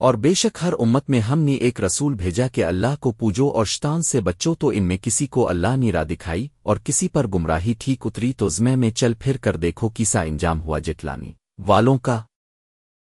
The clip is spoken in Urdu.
اور بے شک ہر امت میں ہم نے ایک رسول بھیجا کہ اللہ کو پوجو اور شتان سے بچو تو ان میں کسی کو اللہ نے راہ دکھائی اور کسی پر گمراہی ٹھیک اتری تو زمے میں چل پھر کر دیکھو کیسا انجام ہوا جٹلانی۔ والوں کا